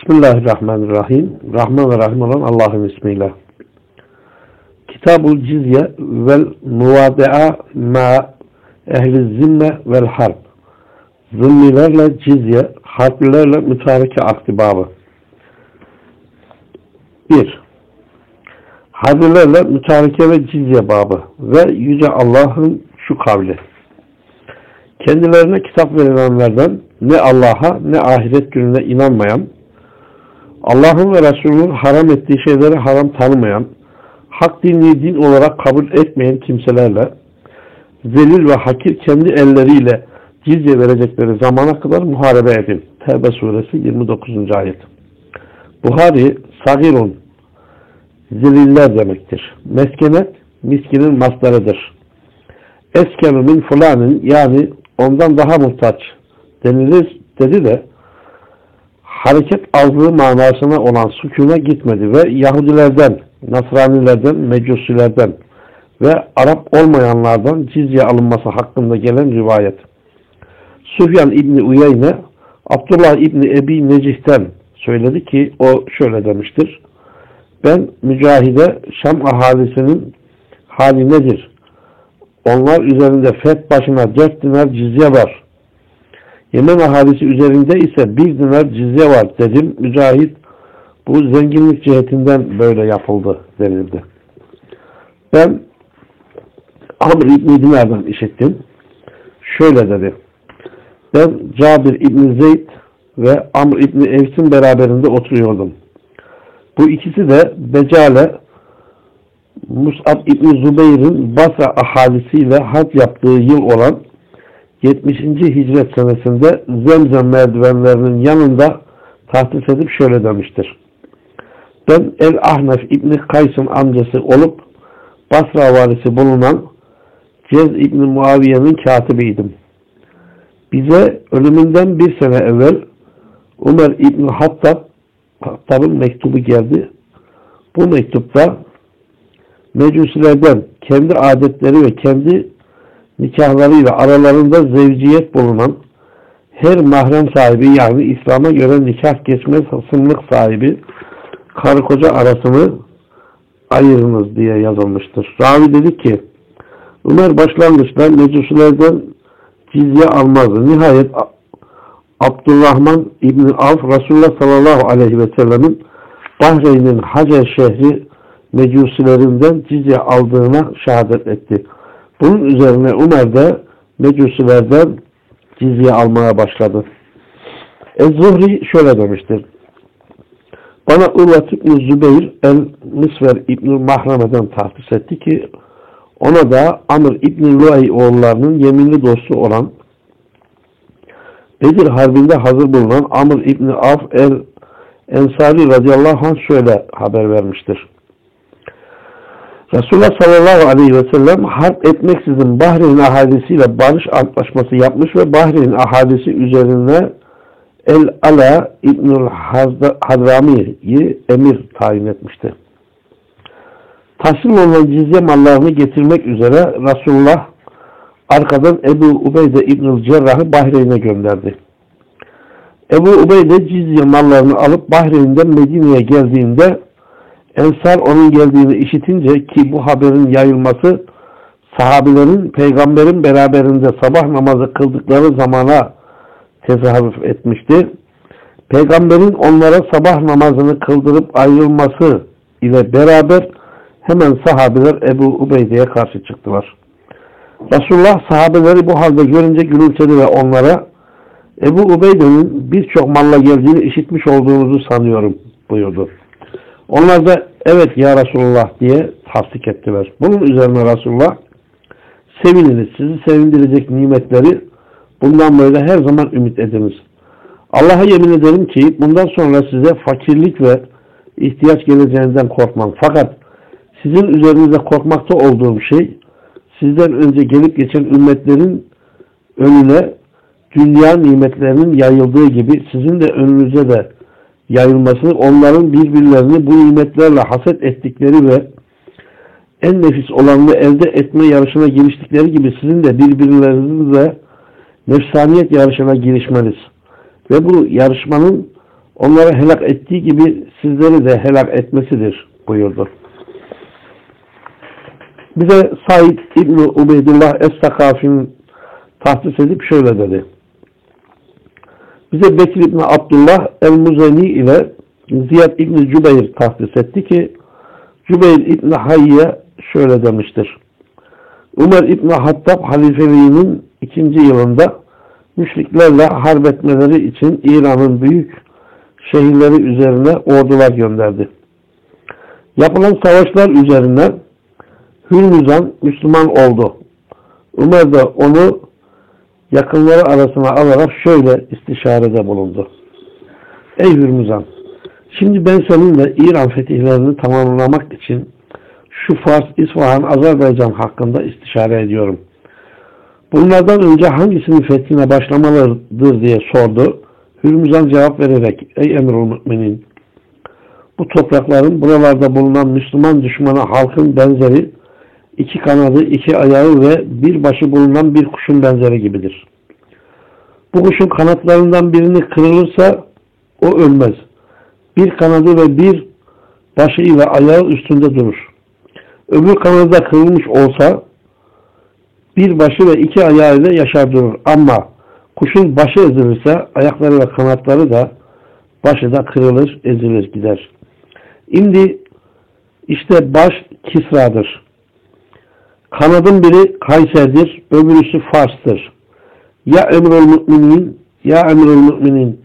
Bismillahirrahmanirrahim. Rahman ve Rahim olan Allah'ın ismiyle. Kitabul cizye vel muvadi'a ma ehli zimme vel harp. Zimmilerle cizye, harplilerle mütareke akdi babı. 1. Harplilerle mütareke ve cizye babı ve Yüce Allah'ın şu kavli. Kendilerine kitap verilenlerden ne Allah'a ne ahiret gününe inanmayan, Allah'ın ve Resulünün haram ettiği şeyleri haram tanımayan, hak dinliği din olarak kabul etmeyen kimselerle zelil ve hakir kendi elleriyle cizye verecekleri zamana kadar muharebe edin. Tevbe suresi 29. ayet. Buhari, sagirun, zeliller demektir. Meskenet, miskinin maslarıdır. Eskenu min fulanın yani ondan daha muhtaç denilir dedi de hareket aldığı manasına olan sükuna gitmedi ve Yahudilerden, Nasranilerden, Mecusilerden ve Arap olmayanlardan cizye alınması hakkında gelen rivayet. Süfyan İbni Uyeyne Abdullah İbni Ebi Necih'ten söyledi ki o şöyle demiştir. Ben mücahide Şam ahalisinin hali nedir? Onlar üzerinde fet başına dört dinar cizye var. Yemen ahalisi üzerinde ise bir dinar cizye var dedim. Mücahit bu zenginlik cihetinden böyle yapıldı denildi. Ben Amr İbni Dinar'dan işittim. Şöyle dedi. Ben Cabir İbni Zeyd ve Amr İbni Evs'in beraberinde oturuyordum. Bu ikisi de Becale Mus'ab İbni Zubeyr'in Basra ahalisiyle hac yaptığı yıl olan 70. hicret senesinde Zemzem merdivenlerinin yanında tahsis edip şöyle demiştir. Ben El-Ahnef İbni Kays'ın amcası olup Basra valisi bulunan Cez İbni Muaviye'nin katibiydim. Bize ölümünden bir sene evvel Ömer İbni Hattab Hattab'ın mektubu geldi. Bu mektupta mecusilerden kendi adetleri ve kendi nikahlarıyla aralarında zevciyet bulunan her mahrem sahibi yani İslam'a göre nikah geçmez hasımlık sahibi karı koca arasını ayırınız diye yazılmıştır. Ravi dedi ki Ömer başlangıçta mecusilerden cizye almazdı. Nihayet Abdurrahman İbni Avf Resulullah sallallahu aleyhi ve sellemin Bahreyn'in Hacer şehri mecusilerinden cizye aldığına şehadet etti. Bunun üzerine Ömer de mecusilerden cizye almaya başladı. Ez-Zuhri şöyle demiştir. Bana Urvat İbni Zübeyir el-Misver İbni Mahreme'den tahsis etti ki ona da Amr İbni Luay oğullarının yeminli dostu olan Bedir Harbi'nde hazır bulunan Amr İbni Af el Ensari radıyallahu anh şöyle haber vermiştir. Resulullah sallallahu aleyhi ve sellem harp etmeksizin Bahreyn ahalisiyle barış antlaşması yapmış ve Bahreyn ahalisi üzerine El-Ala İbnül Hadrami'yi emir tayin etmişti. Tahsil olunan cizye mallarını getirmek üzere Resulullah arkadan Ebu Ubeyde İbnül Cerrah'ı Bahreyn'e gönderdi. Ebu Ubeyde cizye mallarını alıp Bahreyn'den Medine'ye geldiğinde Ensar onun geldiğini işitince ki bu haberin yayılması sahabilerin peygamberin beraberinde sabah namazı kıldıkları zamana tezahürüf etmişti. Peygamberin onlara sabah namazını kıldırıp ayrılması ile beraber hemen sahabeler Ebu Ubeyde'ye karşı çıktılar. Resulullah sahabeleri bu halde görünce gülümsedi ve onlara Ebu Ubeyde'nin birçok malla geldiğini işitmiş olduğunuzu sanıyorum buyurdu. Onlar da evet ya Resulullah diye tasdik ettiler. Bunun üzerine Resulullah sevininiz. Sizi sevindirecek nimetleri bundan böyle her zaman ümit ediniz. Allah'a yemin ederim ki bundan sonra size fakirlik ve ihtiyaç geleceğinden korkmam. Fakat sizin üzerinizde korkmakta olduğum şey sizden önce gelip geçen ümmetlerin önüne dünya nimetlerinin yayıldığı gibi sizin de önünüze de yayılması, onların birbirlerini bu nimetlerle haset ettikleri ve en nefis olanını elde etme yarışına giriştikleri gibi sizin de birbirlerinizle nefsaniyet yarışına girişmeniz ve bu yarışmanın onları helak ettiği gibi sizleri de helak etmesidir buyurdu. Bize Said İbni Ubeydullah Es-Sakafi'nin tahsis edip şöyle dedi. Bize Bekir İbni Abdullah El-Muzeni ile Ziyad İbni Cübeyr tahsis etti ki Cübeyr İbni Hayye şöyle demiştir. Ömer İbni Hattab halifeliğinin ikinci yılında müşriklerle harp etmeleri için İran'ın büyük şehirleri üzerine ordular gönderdi. Yapılan savaşlar üzerine Hürmüzan Müslüman oldu. Ömer de onu yakınları arasına alarak şöyle istişarede bulundu. Ey Hürmüzan! Şimdi ben seninle İran fetihlerini tamamlamak için şu Fars, İsfahan, Azerbaycan hakkında istişare ediyorum. Bunlardan önce hangisinin fethine başlamalıdır diye sordu. Hürmüzan cevap vererek Ey emrul müminin bu toprakların buralarda bulunan Müslüman düşmanı halkın benzeri iki kanadı, iki ayağı ve bir başı bulunan bir kuşun benzeri gibidir. Bu kuşun kanatlarından birini kırılırsa o ölmez. Bir kanadı ve bir başı ile ayağı üstünde durur. Öbür kanadı da kırılmış olsa bir başı ve iki ayağı ile yaşar durur. Ama kuşun başı ezilirse ayakları ve kanatları da başı da kırılır, ezilir gider. Şimdi işte baş Kisra'dır. Kanadın biri Kayser'dir, öbürüsü Fars'tır. Ya emrül müminin, ya emrül müminin.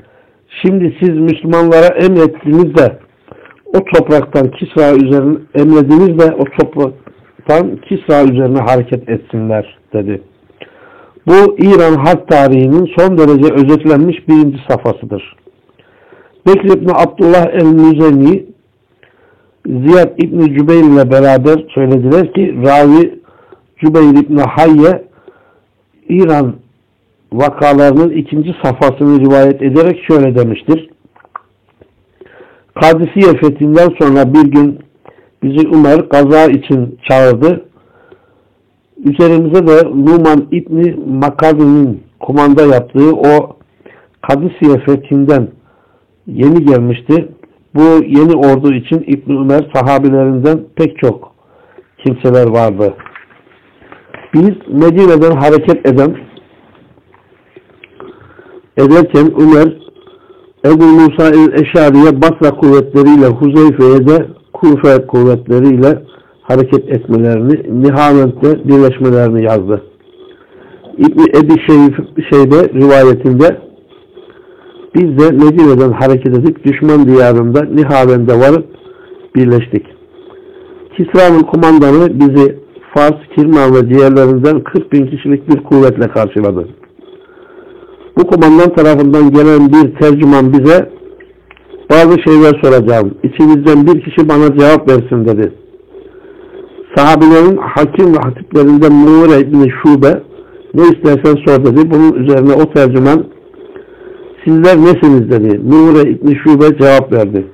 Şimdi siz Müslümanlara emrettiniz de o topraktan Kisra üzerine emrediniz de o topraktan Kisra üzerine hareket etsinler dedi. Bu İran harp tarihinin son derece özetlenmiş birinci safhasıdır. Bekir İbni Abdullah el-Müzeni Ziyad İbni Cübeyr ile beraber söylediler ki ravi Cübeyr İbni Hayye İran vakalarının ikinci safhasını rivayet ederek şöyle demiştir. Kadisiye fethinden sonra bir gün bizi Ömer gaza için çağırdı. Üzerimize de Numan İbni Makabi'nin kumanda yaptığı o Kadisiye fethinden yeni gelmişti. Bu yeni ordu için İbni Ömer sahabilerinden pek çok kimseler vardı. Biz Medine'den hareket eden ederken Ömer Ebu Musa el-Eşari'ye Basra kuvvetleriyle Huzeyfe'ye de Kufe kuvvetleriyle hareket etmelerini, Nihavent'te birleşmelerini yazdı. İbni Ebi Şeybe rivayetinde biz de Medine'den hareket edip düşman diyarında Nihavent'e varıp birleştik. Kisra'nın kumandanı bizi Fars, Kirman ve diğerlerinden 40 bin kişilik bir kuvvetle karşıladı. Bu kumandan tarafından gelen bir tercüman bize bazı şeyler soracağım. İçinizden bir kişi bana cevap versin dedi. Sahabilerin hakim ve hatiplerinden Muğre İbni Şube ne istersen sor dedi. Bunun üzerine o tercüman sizler nesiniz dedi. Muğre İbni Şube cevap verdi.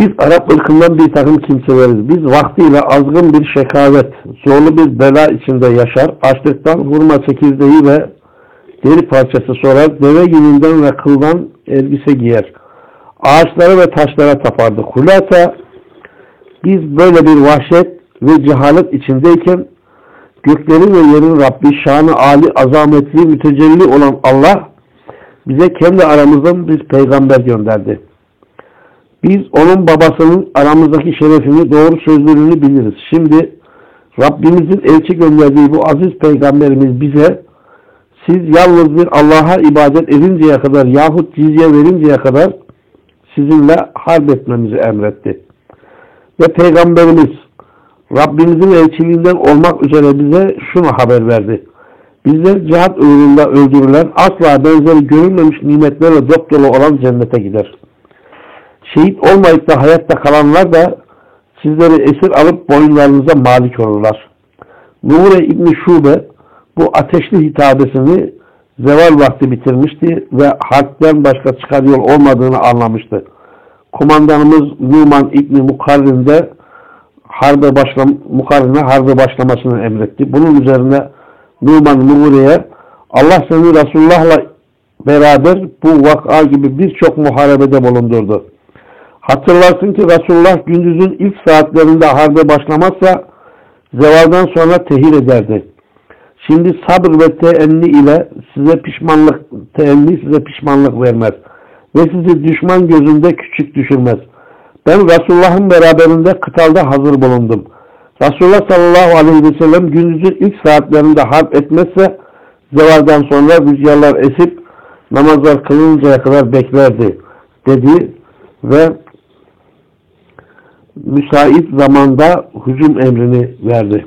Biz Arap ırkından bir takım kimseleriz. Biz vaktiyle azgın bir şekavet, zorlu bir bela içinde yaşar, açlıktan hurma çekirdeği ve deri parçası sorar, deve yününden ve kıldan elbise giyer. Ağaçlara ve taşlara tapardı. Hulasa biz böyle bir vahşet ve cehalet içindeyken göklerin ve yerin Rabbi şanı Ali azametli mütecelli olan Allah bize kendi aramızdan bir peygamber gönderdi. Biz onun babasının aramızdaki şerefini, doğru sözlerini biliriz. Şimdi Rabbimizin elçi gönderdiği bu aziz peygamberimiz bize siz yalnız bir Allah'a ibadet edinceye kadar yahut cizye verinceye kadar sizinle harp etmemizi emretti. Ve Peygamberimiz Rabbimizin elçiliğinden olmak üzere bize şunu haber verdi. Bizler cihat uğrunda öldürülen asla benzeri görülmemiş nimetlerle dop dolu olan cennete gider. Şehit olmayıp da hayatta kalanlar da sizleri esir alıp boyunlarınıza malik olurlar. Nure İbni Şube bu ateşli hitabesini zeval vakti bitirmişti ve harpten başka çıkar yol olmadığını anlamıştı. Kumandanımız Numan İbni Mukarrin de harbe başlam Mukarrin'e harbe başlamasını emretti. Bunun üzerine Numan Muğre'ye Allah seni Resulullah'la beraber bu vaka gibi birçok muharebede bulundurdu. Hatırlarsın ki Resulullah gündüzün ilk saatlerinde harbe başlamazsa zevaldan sonra tehir ederdi. Şimdi sabır ve teenni ile size pişmanlık, teenni size pişmanlık vermez. Ve sizi düşman gözünde küçük düşürmez. Ben Resulullah'ın beraberinde kıtalda hazır bulundum. Resulullah sallallahu aleyhi ve sellem gündüzün ilk saatlerinde harp etmezse zevaldan sonra rüzgarlar esip namazlar kılınıncaya kadar beklerdi dedi ve müsait zamanda hücum emrini verdi.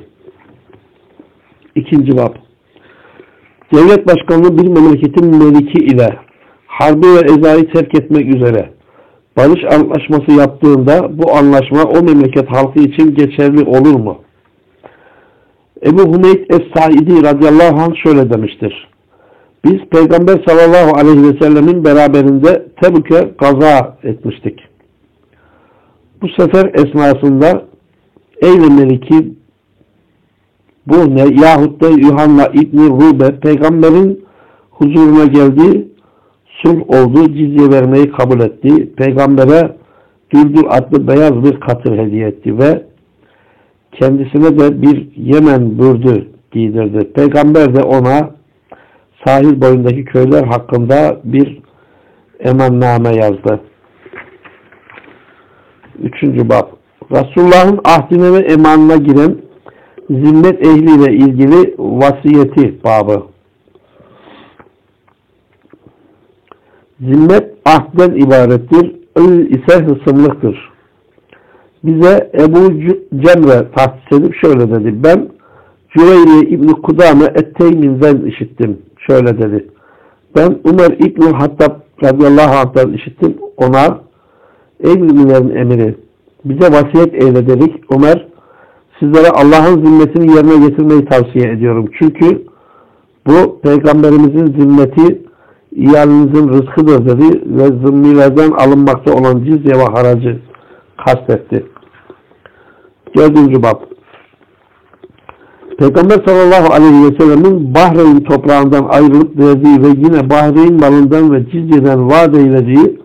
İkinci bab. Devlet başkanlığı bir memleketin meliki ile harbi ve ezayı terk etmek üzere barış anlaşması yaptığında bu anlaşma o memleket halkı için geçerli olur mu? Ebu Hümeyd Es-Saidi radıyallahu anh şöyle demiştir. Biz Peygamber sallallahu aleyhi ve sellemin beraberinde Tebük'e kaza etmiştik. Bu sefer esnasında Eyle Meliki bu ne yahut da Yuhanna İbni Rube peygamberin huzuruna geldi sulh oldu cizye vermeyi kabul etti. Peygambere Düldül adlı beyaz bir katır hediye etti ve kendisine de bir Yemen bürdü giydirdi. Peygamber de ona sahil boyundaki köyler hakkında bir emanname yazdı. Üçüncü bab. Resulullah'ın ahdine ve emanına giren zimmet ehliyle ilgili vasiyeti babı. Zimmet ahden ibarettir. Öl ise hısımlıktır. Bize Ebu Cemre tahsis edip şöyle dedi. Ben Cüreyri İbni Kudame Etteymin'den işittim. Şöyle dedi. Ben Ömer İbni Hattab radıyallahu anh'tan işittim. Ona ey müminlerin emiri bize vasiyet eyle dedik. Ömer sizlere Allah'ın zimmetini yerine getirmeyi tavsiye ediyorum. Çünkü bu peygamberimizin zimmeti iyalinizin rızkıdır dedi ve zimmilerden alınmakta olan cizye ve haracı kastetti. Dördüncü bab. Peygamber sallallahu aleyhi ve sellemin Bahreyn toprağından ayrılıp verdiği ve yine Bahreyn malından ve cizyeden vaat eylediği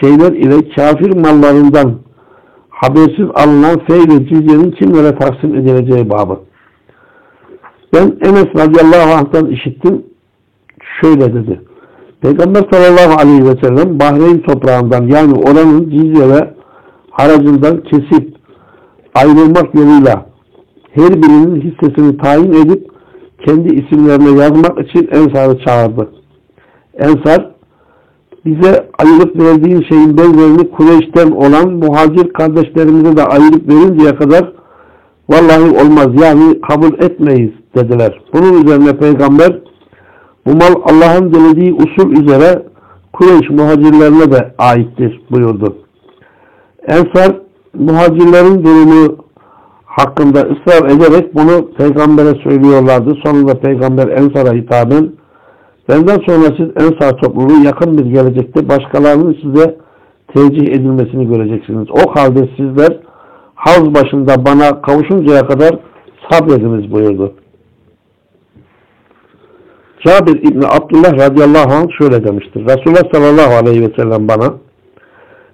şeyler ile kafir mallarından habersiz alınan fey ve cizyenin kimlere taksim edileceği babı. Ben Enes radıyallahu anh'tan işittim. Şöyle dedi. Peygamber sallallahu aleyhi ve sellem Bahreyn toprağından yani oranın cizye ve haracından kesip ayrılmak yoluyla her birinin hissesini tayin edip kendi isimlerine yazmak için Ensar'ı çağırdı. Ensar bize ayırıp verdiğin şeyin benzerini Kureyş'ten olan muhacir kardeşlerimize de ayırıp verinceye kadar vallahi olmaz yani kabul etmeyiz dediler. Bunun üzerine peygamber bu mal Allah'ın dilediği usul üzere Kureyş muhacirlerine de aittir buyurdu. Ensar muhacirlerin durumu hakkında ısrar ederek bunu peygambere söylüyorlardı. Sonunda peygamber Ensar'a hitaben benden sonra siz Ensar topluluğu yakın bir gelecekte başkalarının size tercih edilmesini göreceksiniz. O halde sizler havz başında bana kavuşuncaya kadar sabrediniz buyurdu. Cabir İbni Abdullah radıyallahu anh şöyle demiştir. Resulullah sallallahu aleyhi ve sellem bana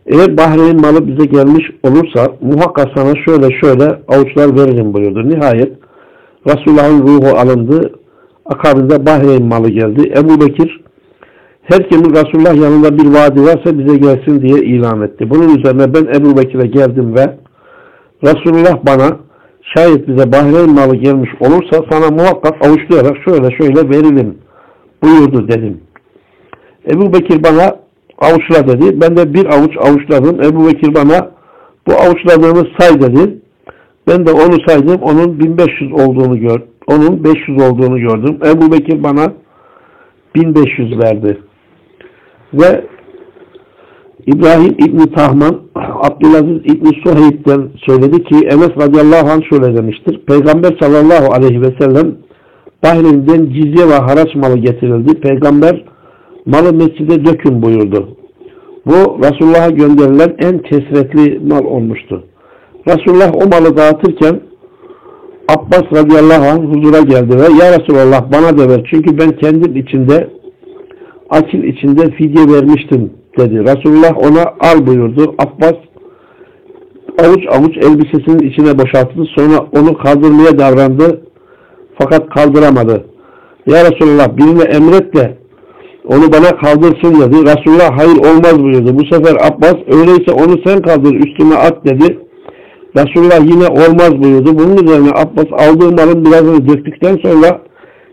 eğer Bahreyn malı bize gelmiş olursa muhakkak sana şöyle şöyle avuçlar veririm buyurdu. Nihayet Resulullah'ın ruhu alındı. Akabinde Bahreyn malı geldi. Ebu Bekir her kimin Resulullah yanında bir vaadi varsa bize gelsin diye ilan etti. Bunun üzerine ben Ebu Bekir'e geldim ve Resulullah bana şayet bize Bahreyn malı gelmiş olursa sana muhakkak avuçlayarak şöyle şöyle verelim buyurdu dedim. Ebu Bekir bana avuçla dedi. Ben de bir avuç avuçladım. Ebu Bekir bana bu avuçladığını say dedi. Ben de onu saydım. Onun 1500 olduğunu gör. Onun 500 olduğunu gördüm. Ebu Bekir bana 1500 verdi. Ve İbrahim İbni Tahman Abdülaziz İbni Suheyd'den söyledi ki Enes radıyallahu anh şöyle demiştir. Peygamber sallallahu aleyhi ve sellem Bahreyn'den cizye ve haraç malı getirildi. Peygamber malı mescide dökün buyurdu. Bu Resulullah'a gönderilen en kesretli mal olmuştu. Resulullah o malı dağıtırken Abbas radıyallahu anh huzura geldi ve Ya Resulallah bana da ver. Çünkü ben kendim içinde akil içinde fidye vermiştim dedi. Resulullah ona al buyurdu. Abbas avuç avuç elbisesinin içine boşalttı. Sonra onu kaldırmaya davrandı. Fakat kaldıramadı. Ya Resulullah birine emret de onu bana kaldırsın dedi. Resulullah hayır olmaz buyurdu. Bu sefer Abbas öyleyse onu sen kaldır üstüme at dedi. Resulullah yine olmaz buyurdu. Bunun üzerine Abbas aldığı malın birazını döktükten sonra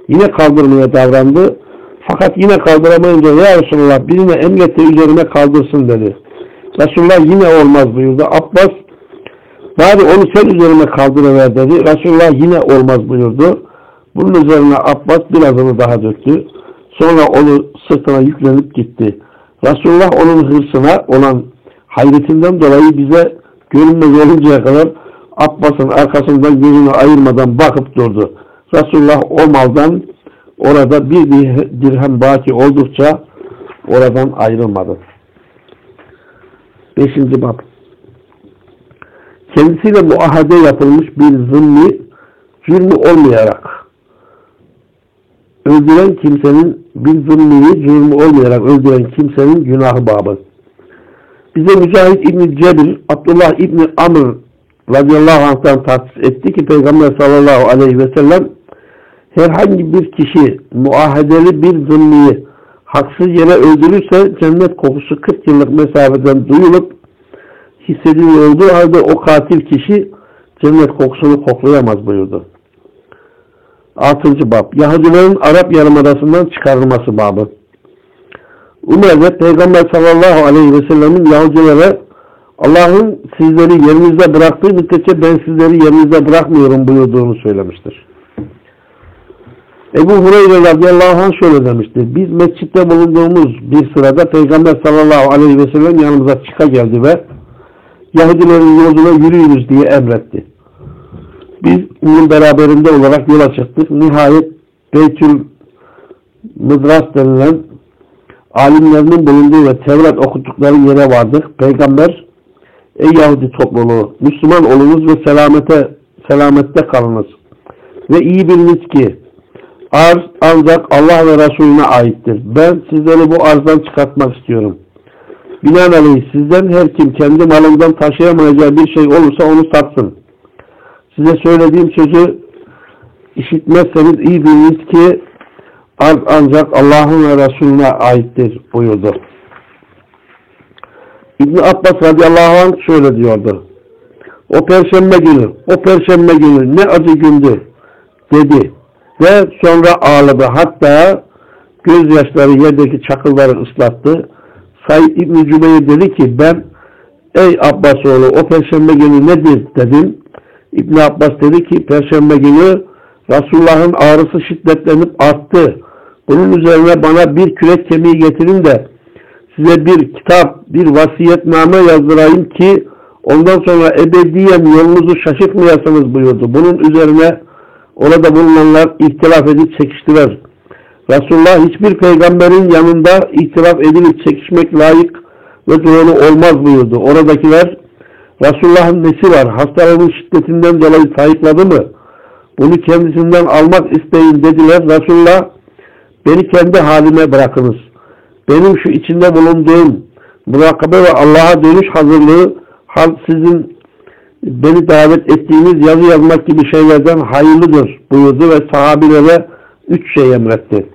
yine kaldırmaya davrandı. Fakat yine kaldıramayınca ya Resulullah birine emret de üzerime kaldırsın dedi. Resulullah yine olmaz buyurdu. Abbas bari onu sen üzerime kaldırıver dedi. Resulullah yine olmaz buyurdu. Bunun üzerine Abbas birazını daha döktü. Sonra onu sırtına yüklenip gitti. Resulullah onun hırsına olan hayretinden dolayı bize görünmez oluncaya kadar Abbas'ın arkasından gözünü ayırmadan bakıp durdu. Resulullah o maldan orada bir dirhem baki oldukça oradan ayrılmadı. Beşinci bab. Kendisiyle muahede yapılmış bir zımmi cürmü olmayarak öldüren kimsenin bir zımmiyi cürmü olmayarak öldüren kimsenin günahı babı. Bize Mücahit İbni Cebir, Abdullah İbni Amr radıyallahu anh'tan tahsis etti ki Peygamber sallallahu aleyhi ve sellem herhangi bir kişi muahedeli bir zımmiyi haksız yere öldürürse cennet kokusu 40 yıllık mesafeden duyulup hissediliyor olduğu halde o katil kişi cennet kokusunu koklayamaz buyurdu. 6. Bab Yahudilerin Arap Yarımadası'ndan çıkarılması babı. Umer'de Peygamber sallallahu aleyhi ve sellemin Yahudilere Allah'ın sizleri yerinizde bıraktığı müddetçe ben sizleri yerinizde bırakmıyorum buyurduğunu söylemiştir. Ebu Hureyre radıyallahu anh şöyle demiştir. Biz mescitte bulunduğumuz bir sırada Peygamber sallallahu aleyhi ve sellem yanımıza çıka geldi ve Yahudilerin yoluna yürüyünüz diye emretti. Biz onun beraberinde olarak yola çıktık. Nihayet Beytül Mıdras denilen alimlerinin bulunduğu ve Tevrat okuttukları yere vardık. Peygamber ey Yahudi topluluğu Müslüman olunuz ve selamete selamette kalınız. Ve iyi biliniz ki arz ancak Allah ve Resulüne aittir. Ben sizleri bu arzdan çıkartmak istiyorum. Binaenaleyh sizden her kim kendi malından taşıyamayacağı bir şey olursa onu satsın. Size söylediğim sözü işitmezseniz iyi biliniz ki arz ancak Allah'ın ve Resulüne aittir buyurdu. İbn Abbas radıyallahu anh şöyle diyordu. O perşembe günü, o perşembe günü ne acı gündü dedi ve sonra ağladı. Hatta gözyaşları yerdeki çakılları ıslattı. Said İbni dedi ki ben ey Abbas oğlu o perşembe günü nedir dedim. İbn Abbas dedi ki perşembe günü Resulullah'ın ağrısı şiddetlenip arttı. Bunun üzerine bana bir kürek kemiği getirin de size bir kitap, bir vasiyetname yazdırayım ki ondan sonra ebediyen yolunuzu şaşırtmayasınız buyurdu. Bunun üzerine orada bulunanlar ihtilaf edip çekiştiler. Resulullah hiçbir peygamberin yanında ihtilaf edilip çekişmek layık ve doğru olmaz buyurdu. Oradakiler Resulullah'ın nesi var? Hastalığının şiddetinden dolayı sayıkladı mı? Bunu kendisinden almak isteyin dediler. Resulullah beni kendi halime bırakınız. Benim şu içinde bulunduğum murakabe ve Allah'a dönüş hazırlığı sizin beni davet ettiğiniz yazı yazmak gibi şeylerden hayırlıdır buyurdu ve sahabilere üç şey emretti.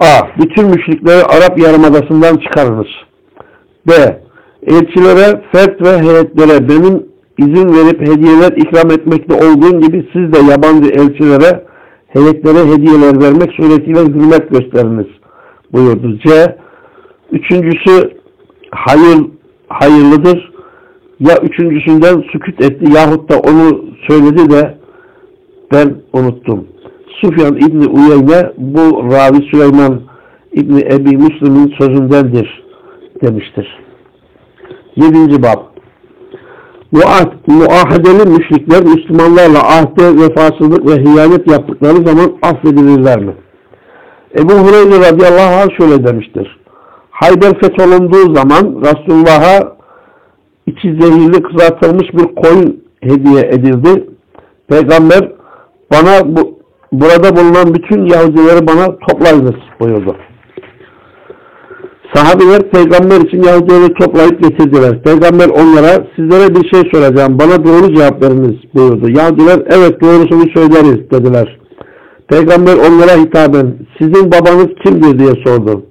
A. Bütün müşrikleri Arap Yarımadası'ndan çıkarınız. B. Elçilere, fert ve heyetlere benim izin verip hediyeler ikram etmekte olduğum gibi siz de yabancı elçilere, heyetlere hediyeler vermek suretiyle hürmet gösteriniz buyurdu. C. Üçüncüsü hayır, hayırlıdır. Ya üçüncüsünden sükut etti yahut da onu söyledi de ben unuttum. Sufyan İbni Uyeyne bu ravi Süleyman İbni Ebi Müslim'in sözündendir demiştir. Yedinci bab Muah Muahedeli müşrikler Müslümanlarla ahde vefasızlık ve hıyanet yaptıkları zaman affedilirler mi? Ebu Hureyre radıyallahu anh şöyle demiştir. Hayber fetholunduğu zaman Resulullah'a içi zehirli kızartılmış bir koyun hediye edildi. Peygamber bana bu, burada bulunan bütün Yahudileri bana toplayınız buyurdu. Sahabeler peygamber için Yahudileri toplayıp getirdiler. Peygamber onlara sizlere bir şey soracağım. Bana doğru cevap veriniz buyurdu. Yahudiler evet doğrusunu söyleriz dediler. Peygamber onlara hitaben sizin babanız kimdir diye sordu.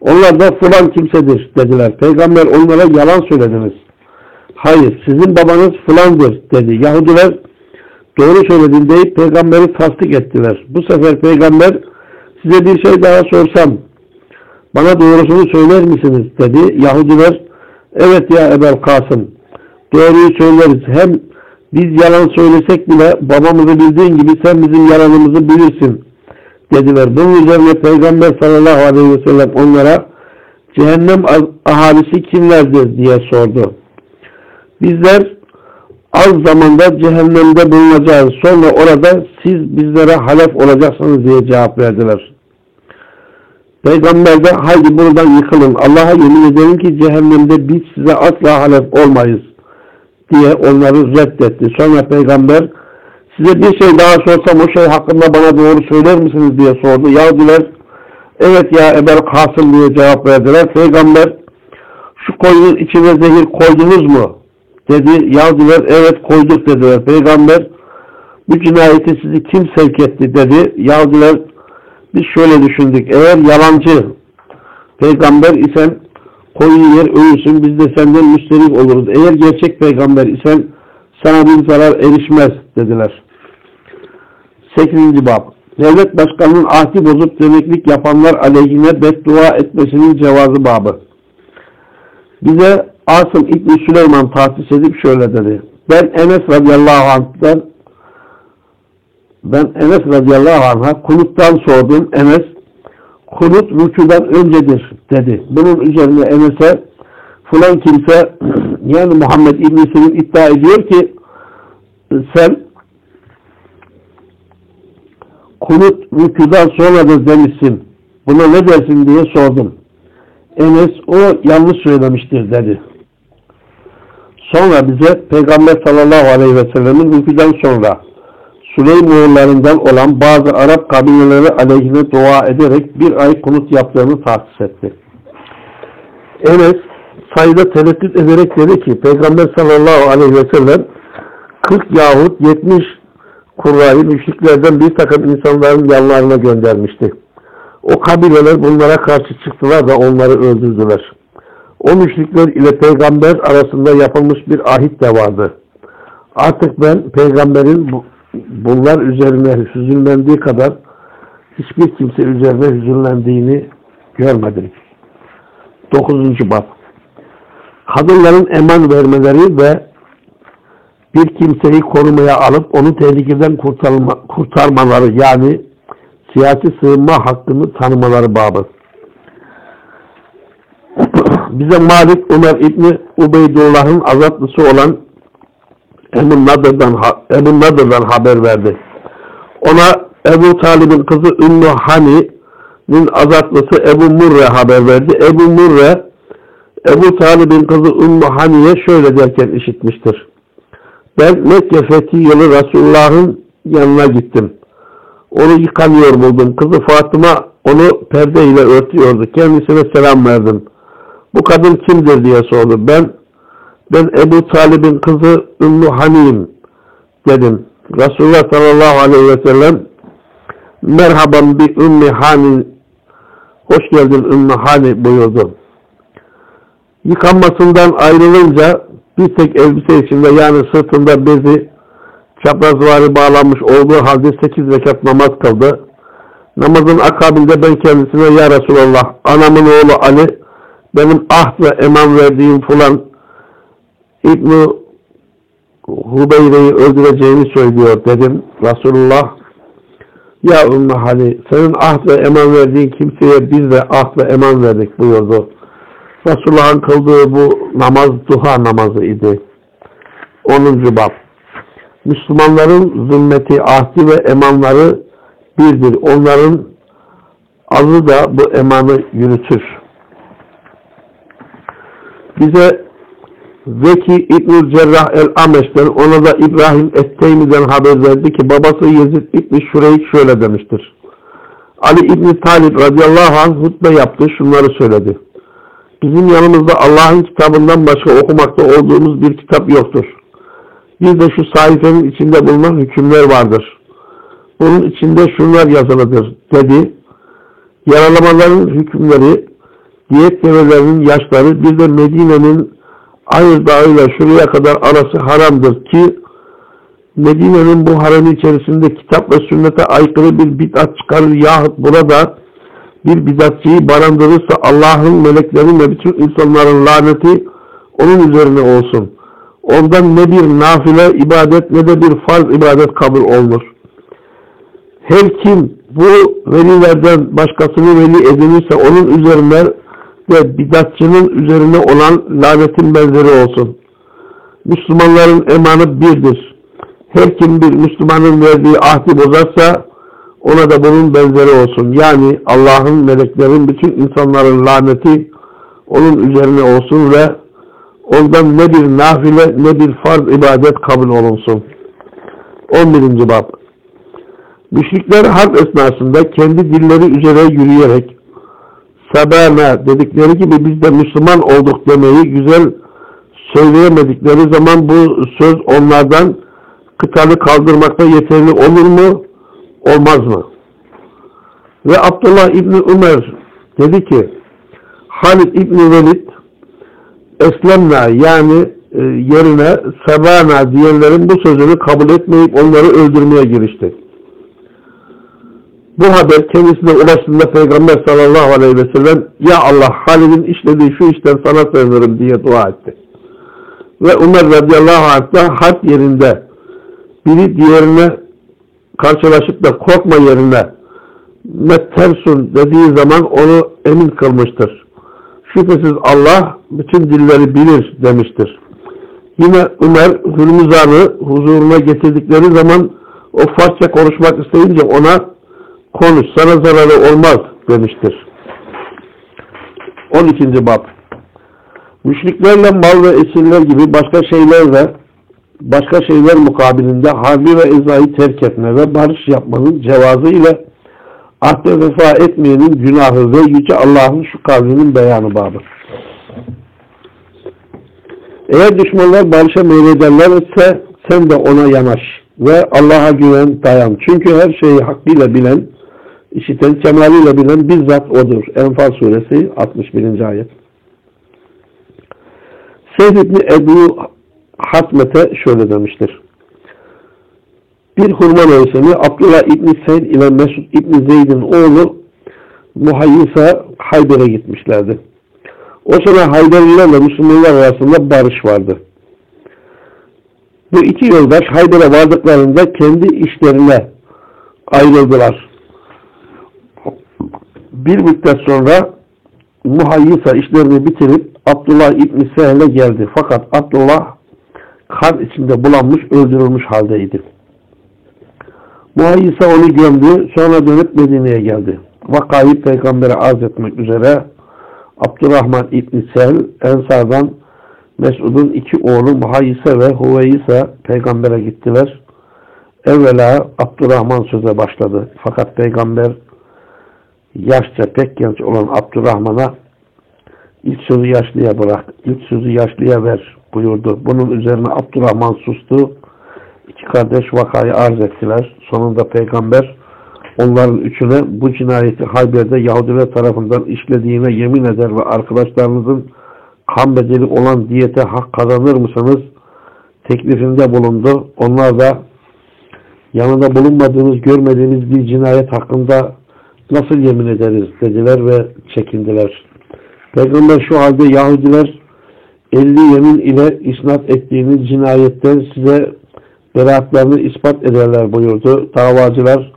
Onlar da falan kimsedir dediler. Peygamber onlara yalan söylediniz. Hayır sizin babanız filandır dedi. Yahudiler doğru söyledin deyip peygamberi tasdik ettiler. Bu sefer peygamber size bir şey daha sorsam bana doğrusunu söyler misiniz dedi. Yahudiler evet ya Ebel Kasım doğruyu söyleriz. Hem biz yalan söylesek bile babamızı bildiğin gibi sen bizim yalanımızı bilirsin dediler. Bunun üzerine Peygamber sallallahu aleyhi ve sellem onlara cehennem ahalisi kimlerdir diye sordu. Bizler az zamanda cehennemde bulunacağız. Sonra orada siz bizlere halef olacaksınız diye cevap verdiler. Peygamber de haydi buradan yıkılın. Allah'a yemin ederim ki cehennemde biz size asla halef olmayız diye onları reddetti. Sonra peygamber size bir şey daha sorsam o şey hakkında bana doğru söyler misiniz diye sordu. Yahudiler evet ya Ebel Kasım diye cevap verdiler. Peygamber şu koyunun içine zehir koydunuz mu? Dedi. Yahudiler evet koyduk dediler. Peygamber bu cinayeti sizi kim sevk etti dedi. Yahudiler biz şöyle düşündük. Eğer yalancı peygamber isen koyun yer ölürsün biz de senden müsterif oluruz. Eğer gerçek peygamber isen sana bir zarar erişmez dediler. 8. Bab Devlet başkanının ahdi bozup demeklik yapanlar aleyhine beddua etmesinin cevazı babı. Bize Asım İbni Süleyman tahsis edip şöyle dedi. Ben Enes radıyallahu anh'tan ben Enes radıyallahu anh'a kunuttan sordum. Enes kunut rükudan öncedir dedi. Bunun üzerine Enes'e falan kimse yani Muhammed İbni Sirin iddia ediyor ki sen kunut rükudan sonra da demişsin. Buna ne dersin diye sordum. Enes o yanlış söylemiştir dedi. Sonra bize Peygamber sallallahu aleyhi ve sellemin rükudan sonra Süleym olan bazı Arap kabileleri aleyhine dua ederek bir ay kunut yaptığını tahsis etti. Enes sayıda tereddüt ederek dedi ki Peygamber sallallahu aleyhi ve sellem 40 yahut 70 kurrayı müşriklerden bir takım insanların yanlarına göndermişti. O kabileler bunlara karşı çıktılar da onları öldürdüler. O müşrikler ile peygamber arasında yapılmış bir ahit de vardı. Artık ben peygamberin bunlar üzerine hüzünlendiği kadar hiçbir kimse üzerine hüzünlendiğini görmedim. Dokuzuncu bab. Kadınların eman vermeleri ve bir kimseyi korumaya alıp onu tehlikeden kurtarma, kurtarmaları yani siyasi sığınma hakkını tanımaları babı. Bize Malik Ömer İbni Ubeydullah'ın azatlısı olan Ebu Nadır'dan, Ebu Nadır'dan haber verdi. Ona Ebu Talib'in kızı Ümmü Hani'nin azatlısı Ebu Murre haber verdi. Ebu Murre Ebu Talib'in kızı Ümmü Hani'ye şöyle derken işitmiştir. Ben Mekke fethi yılı Resulullah'ın yanına gittim. Onu yıkanıyor buldum. Kızı Fatıma onu perde ile örtüyordu. Kendisine selam verdim. Bu kadın kimdir diye sordu. Ben ben Ebu Talib'in kızı Ümmü Hani'yim dedim. Resulullah sallallahu aleyhi ve sellem merhaban bir Ümmü Hani hoş geldin Ümmü Hani buyurdu. Yıkanmasından ayrılınca bir tek elbise içinde yani sırtında bezi çaprazvari bağlanmış olduğu halde sekiz rekat namaz kıldı. Namazın akabinde ben kendisine ya Resulallah anamın oğlu Ali benim ahd ve eman verdiğim falan İbn-i Hubeyre'yi öldüreceğini söylüyor dedim. Resulullah ya Ümmü Hali senin ahd ve eman verdiğin kimseye biz de ahd ve eman verdik buyurdu. Resulullah'ın kıldığı bu namaz duha namazı idi. 10. bab Müslümanların zümmeti, ahdi ve emanları birdir. Onların azı da bu emanı yürütür. Bize Zeki İbnül Cerrah el-Ameş'ten ona da İbrahim Etteymi'den haber verdi ki babası Yezid İbni Şureyk şöyle demiştir. Ali İbni Talib radıyallahu anh hutbe yaptı şunları söyledi. Bizim yanımızda Allah'ın kitabından başka okumakta olduğumuz bir kitap yoktur. Bir de şu sayfenin içinde bulunan hükümler vardır. Bunun içinde şunlar yazılıdır dedi. Yaralamaların hükümleri, diyet develerinin yaşları, bir de Medine'nin Ayır dağıyla şuraya kadar arası haramdır ki Medine'nin bu haremi içerisinde kitap ve sünnete aykırı bir bid'at çıkarır yahut burada bir bidatçıyı barındırırsa Allah'ın, meleklerin ve bütün insanların laneti onun üzerine olsun. Ondan ne bir nafile ibadet ne de bir farz ibadet kabul olunur. Her kim bu velilerden başkasını veli edinirse onun üzerine ve bidatçının üzerine olan lanetin benzeri olsun. Müslümanların emanı birdir. Her kim bir Müslümanın verdiği ahdi bozarsa ona da bunun benzeri olsun. Yani Allah'ın, meleklerin, bütün insanların laneti onun üzerine olsun ve ondan ne bir nafile ne bir farz ibadet kabul olunsun. 11. Bab Müşrikler harp esnasında kendi dilleri üzere yürüyerek sabana dedikleri gibi biz de Müslüman olduk demeyi güzel söyleyemedikleri zaman bu söz onlardan kıtalı kaldırmakta yeterli olur mu? Olmaz mı? Ve Abdullah İbni Ömer dedi ki Halid İbni Velid eslemna yani e, yerine sabana diyenlerin bu sözünü kabul etmeyip onları öldürmeye girişti. Bu haber kendisine ulaştığında Peygamber sallallahu aleyhi ve sellem Ya Allah Halid'in işlediği şu işten sana sığınırım diye dua etti. Ve Ömer radıyallahu anh da harp yerinde biri diğerine karşılaşıp da korkma yerine mettersun dediği zaman onu emin kılmıştır. Şüphesiz Allah bütün dilleri bilir demiştir. Yine Ömer Hürmüzan'ı huzuruna getirdikleri zaman o Farsça konuşmak isteyince ona konuş sana zararı olmaz demiştir. 12. Bab Müşriklerle mal ve esirler gibi başka şeyler ve başka şeyler mukabilinde harbi ve ezayı terk etme ve barış yapmanın cevazı ile ahde vefa etmeyenin günahı ve Yüce Allah'ın şu kavlinin beyanı babı. Eğer düşmanlar barışa meylederlerse sen de ona yanaş ve Allah'a güven dayan. Çünkü her şeyi hakkıyla bilen, işiten, kemaliyle bilen bizzat O'dur. Enfal suresi 61. ayet. Seyyid İbni Ebu Hatmet'e şöyle demiştir. Bir hurma mevsimi Abdullah İbni Seyd ile Mesud İbni Zeyd'in oğlu Muhayyisa Hayber'e gitmişlerdi. O sırada Hayderilerle Müslümanlar arasında barış vardı. Bu iki yoldaş Hayber'e vardıklarında kendi işlerine ayrıldılar. Bir müddet sonra Muhayyisa işlerini bitirip Abdullah İbni Sehel'e geldi. Fakat Abdullah kan içinde bulanmış, öldürülmüş haldeydi. Muhayyisa onu gömdü, sonra dönüp Medine'ye geldi. Vakayı peygambere arz etmek üzere Abdurrahman İbni Sel, Ensar'dan Mesud'un iki oğlu Muhayyise ve Huveyise peygambere gittiler. Evvela Abdurrahman söze başladı. Fakat peygamber yaşça pek genç olan Abdurrahman'a ilk sözü yaşlıya bırak, ilk sözü yaşlıya ver buyurdu. Bunun üzerine Abdurrahman sustu. İki kardeş vakayı arz ettiler. Sonunda peygamber onların üçüne bu cinayeti Hayber'de Yahudiler tarafından işlediğine yemin eder ve arkadaşlarınızın kan bedeli olan diyete hak kazanır mısınız? Teklifinde bulundu. Onlar da yanında bulunmadığınız, görmediğiniz bir cinayet hakkında nasıl yemin ederiz dediler ve çekindiler. Peygamber şu halde Yahudiler 50 yemin ile isnat ettiğiniz cinayetten size beraatlarını ispat ederler buyurdu. Davacılar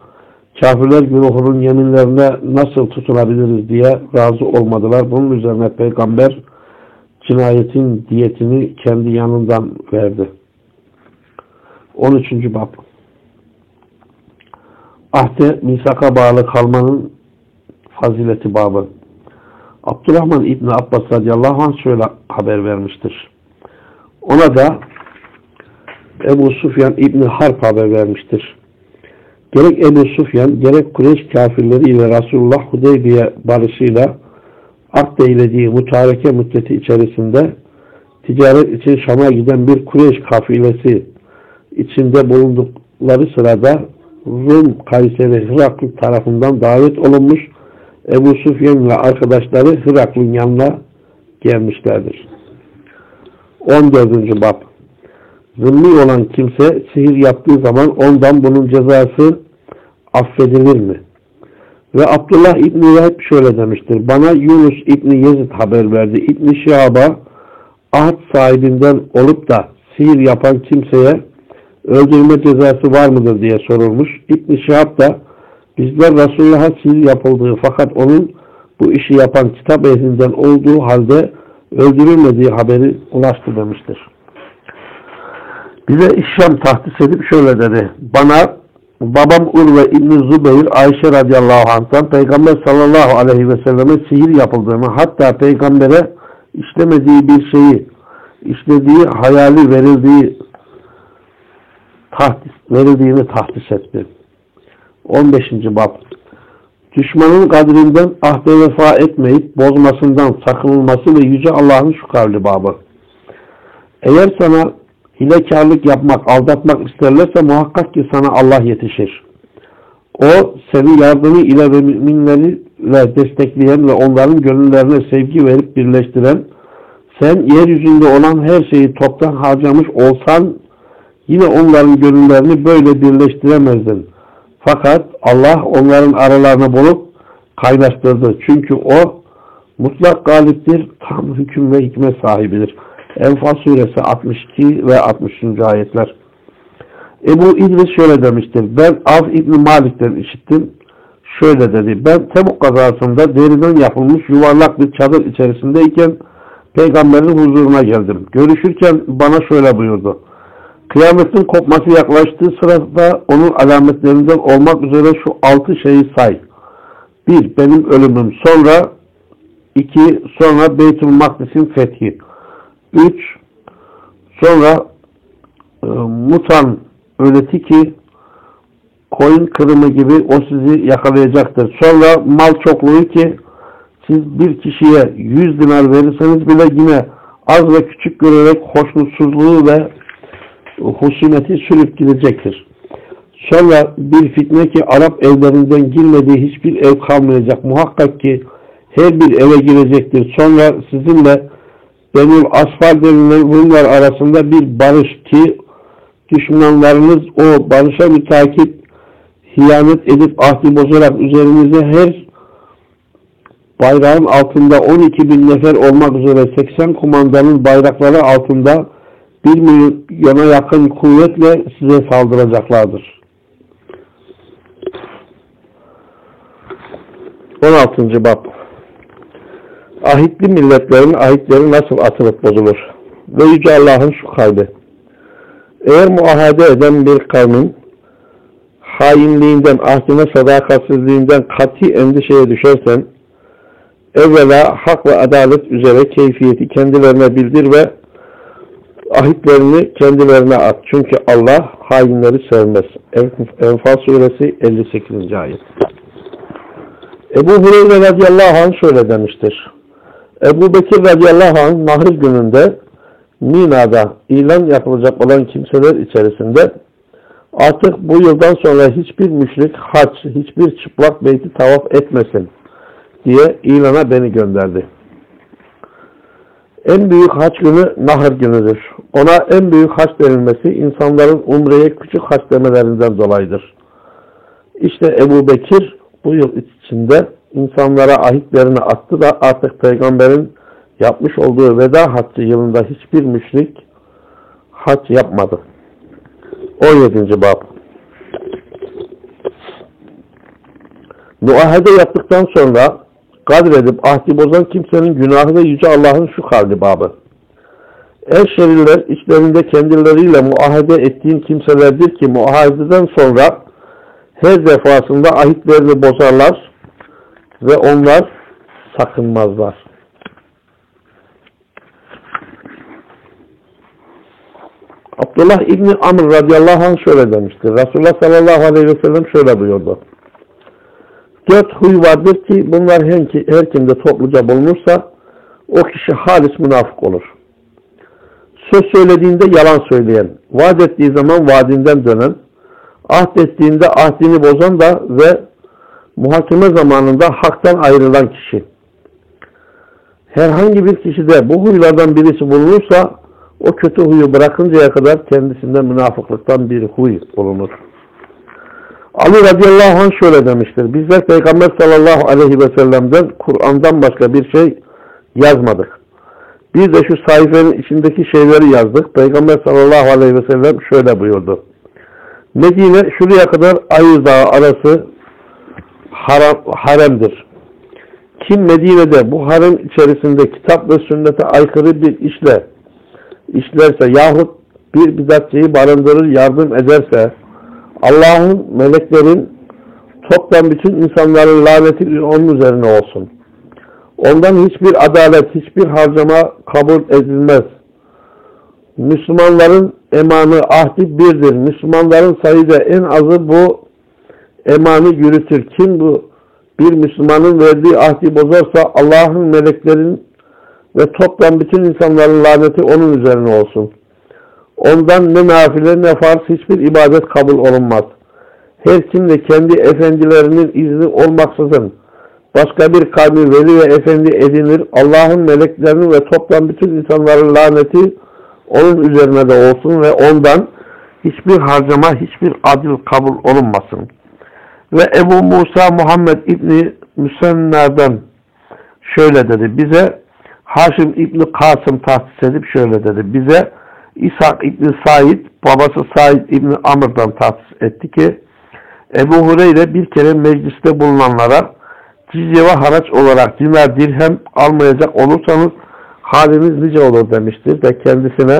kafirler güruhunun yeminlerine nasıl tutunabiliriz diye razı olmadılar. Bunun üzerine peygamber cinayetin diyetini kendi yanından verdi. 13. Bab Ahde misaka bağlı kalmanın fazileti babı. Abdurrahman İbni Abbas radıyallahu anh şöyle haber vermiştir. Ona da Ebu Sufyan İbni Harp haber vermiştir. Gerek Ebu Sufyan gerek Kureyş kafirleri ile Resulullah Hudeybiye barışıyla akdeylediği mütareke müddeti içerisinde ticaret için Şam'a giden bir Kureyş kafilesi içinde bulundukları sırada Rum Kayseri Hıraklı tarafından davet olunmuş Ebu Sufyan ve arkadaşları Hıraklı'nın yanına gelmişlerdir. 14. Bab Zımmi olan kimse sihir yaptığı zaman ondan bunun cezası affedilir mi? Ve Abdullah İbni Vahib şöyle demiştir. Bana Yunus İbni Yezid haber verdi. İbni Şihab'a ahd sahibinden olup da sihir yapan kimseye öldürme cezası var mıdır diye sorulmuş. İbn-i Şihab da bizler Resulullah'a sihir yapıldığı fakat onun bu işi yapan kitap ehlinden olduğu halde öldürülmediği haberi ulaştı demiştir. Bize işlem tahtis edip şöyle dedi. Bana babam Urve İbni Zübeyir Ayşe radıyallahu anh'tan Peygamber sallallahu aleyhi ve selleme sihir yapıldığını hatta peygambere işlemediği bir şeyi işlediği hayali verildiği tahdis, verildiğini tahdis etti. 15. Bab Düşmanın kadrinden ahde vefa etmeyip bozmasından sakınılması ve Yüce Allah'ın şu kavli babı. Eğer sana hilekarlık yapmak, aldatmak isterlerse muhakkak ki sana Allah yetişir. O seni yardımı ile ve müminlerle destekleyen ve onların gönüllerine sevgi verip birleştiren, sen yeryüzünde olan her şeyi toptan harcamış olsan Yine onların gönüllerini böyle birleştiremezdin. Fakat Allah onların aralarını bulup kaynaştırdı. Çünkü o mutlak galiptir, tam hüküm ve hikmet sahibidir. Enfal suresi 62 ve 60. ayetler. Ebu İdris şöyle demiştir. Ben Av İbni Malik'ten işittim. Şöyle dedi. Ben Tebuk kazasında deriden yapılmış yuvarlak bir çadır içerisindeyken peygamberin huzuruna geldim. Görüşürken bana şöyle buyurdu. Kıyametin kopması yaklaştığı sırada onun alametlerinden olmak üzere şu altı şeyi say. Bir, benim ölümüm. Sonra iki, sonra Beytül Makdis'in fethi. Üç, sonra e, mutan öğreti ki koyun kırımı gibi o sizi yakalayacaktır. Sonra mal çokluğu ki siz bir kişiye yüz dinar verirseniz bile yine az ve küçük görerek hoşnutsuzluğu ve husumeti sürüp gidecektir. Sonra bir fitne ki Arap evlerinden girmediği hiçbir ev kalmayacak. Muhakkak ki her bir eve girecektir. Sonra sizinle Benul Asfal denilen Rumlar arasında bir barış ki düşmanlarınız o barışa mütakip hiyanet edip ahdi bozarak üzerinize her bayrağın altında 12 bin nefer olmak üzere 80 kumandanın bayrakları altında bir milyona yakın kuvvetle size saldıracaklardır. 16. Bab Ahitli milletlerin ahitleri nasıl atılıp bozulur? Ve Yüce Allah'ın şu kalbi. Eğer muahede eden bir kavmin hainliğinden, ahdine sadakatsizliğinden kati endişeye düşersen evvela hak ve adalet üzere keyfiyeti kendilerine bildir ve ahitlerini kendilerine at. Çünkü Allah hainleri sevmez. Enfal suresi 58. ayet. Ebu Hureyre radıyallahu anh şöyle demiştir. Ebu Bekir radıyallahu anh nahır gününde Mina'da ilan yapılacak olan kimseler içerisinde artık bu yıldan sonra hiçbir müşrik haç, hiçbir çıplak beyti tavaf etmesin diye ilana beni gönderdi. En büyük haç günü nahır günüdür. Ona en büyük haç denilmesi insanların umreye küçük haç demelerinden dolayıdır. İşte Ebu Bekir bu yıl içinde insanlara ahitlerini attı da artık peygamberin yapmış olduğu veda haccı yılında hiçbir müşrik hac yapmadı. 17. Bab Muahede yaptıktan sonra kadredip ahdi bozan kimsenin günahı ve Yüce Allah'ın şu kavli babı. El şerirler içlerinde kendileriyle muahede ettiğin kimselerdir ki muahededen sonra her defasında ahitlerini bozarlar ve onlar sakınmazlar. Abdullah İbni Amr radıyallahu anh şöyle demiştir. Resulullah sallallahu aleyhi ve sellem şöyle buyurdu. Dört huy vardır ki bunlar her, kimde topluca bulunursa o kişi halis münafık olur. Söz söylediğinde yalan söyleyen, vaat ettiği zaman vaadinden dönen, ahd ettiğinde ahdini bozan da ve muhakeme zamanında haktan ayrılan kişi. Herhangi bir kişide bu huylardan birisi bulunursa o kötü huyu bırakıncaya kadar kendisinde münafıklıktan bir huy bulunur. Ali radıyallahu anh şöyle demiştir. Bizler Peygamber sallallahu aleyhi ve sellem'den Kur'an'dan başka bir şey yazmadık. Bir de şu sayfenin içindeki şeyleri yazdık. Peygamber sallallahu aleyhi ve sellem şöyle buyurdu. Medine şuraya kadar Ayı Dağı arası haram, haremdir. Kim Medine'de bu harem içerisinde kitap ve sünnete aykırı bir işle işlerse yahut bir bidatçıyı barındırır yardım ederse Allah'ın meleklerin toplam bütün insanların laneti onun üzerine olsun. Ondan hiçbir adalet, hiçbir harcama kabul edilmez. Müslümanların emanı ahdi birdir. Müslümanların sayıda en azı bu emanı yürütür. Kim bu bir Müslümanın verdiği ahdi bozarsa Allah'ın meleklerin ve toplam bütün insanların laneti onun üzerine olsun. Ondan ne nafile ne farz hiçbir ibadet kabul olunmaz. Her kim de kendi efendilerinin izni olmaksızın başka bir kavmi veli ve efendi edinir. Allah'ın meleklerinin ve toplam bütün insanların laneti onun üzerine de olsun ve ondan hiçbir harcama, hiçbir adil kabul olunmasın. Ve Ebu Musa Muhammed İbni Müsenna'dan şöyle dedi. Bize Haşim İbni Kasım tahsis edip şöyle dedi. Bize İshak İbni Said, babası Said İbni Amr'dan tahsis etti ki Ebu Hureyre bir kere mecliste bulunanlara cizye ve haraç olarak dinar dirhem almayacak olursanız haliniz nice olur demiştir ve kendisine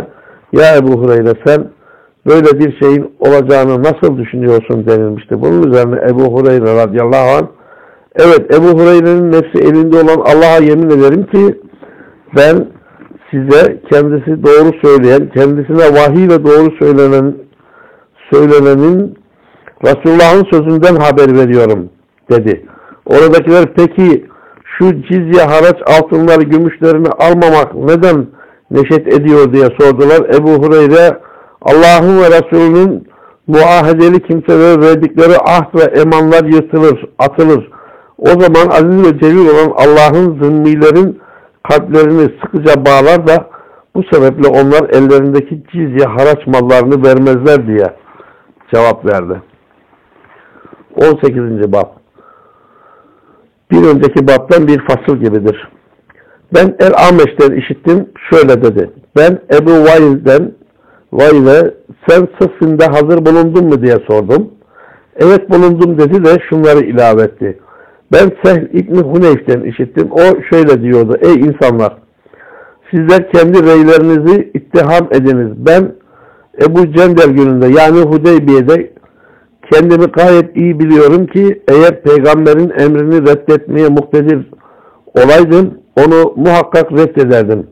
ya Ebu Hureyre sen böyle bir şeyin olacağını nasıl düşünüyorsun denilmişti. Bunun üzerine Ebu Hureyre radıyallahu anh evet Ebu Hureyre'nin nefsi elinde olan Allah'a yemin ederim ki ben size kendisi doğru söyleyen, kendisine vahiy ve doğru söylenen söylenenin Resulullah'ın sözünden haber veriyorum dedi. Oradakiler peki şu cizye haraç altınları gümüşlerini almamak neden neşet ediyor diye sordular. Ebu Hureyre Allah'ın ve Resulünün muahedeli kimselere verdikleri ahd ve emanlar yırtılır, atılır. O zaman aziz ve celil olan Allah'ın zımmilerin kalplerini sıkıca bağlar da bu sebeple onlar ellerindeki cizye haraç mallarını vermezler diye cevap verdi. 18. Bab Bir önceki babdan bir fasıl gibidir. Ben El-Ameş'ten işittim, şöyle dedi. Ben Ebu Vail'den Vail'e sen sıfında hazır bulundun mu diye sordum. Evet bulundum dedi de şunları ilave etti. Ben Sehl İbni Huneyf'ten işittim. O şöyle diyordu. Ey insanlar! Sizler kendi reylerinizi ittiham ediniz. Ben Ebu Cendel gününde yani Hudeybiye'de kendimi gayet iyi biliyorum ki eğer peygamberin emrini reddetmeye muktedir olaydım onu muhakkak reddederdim.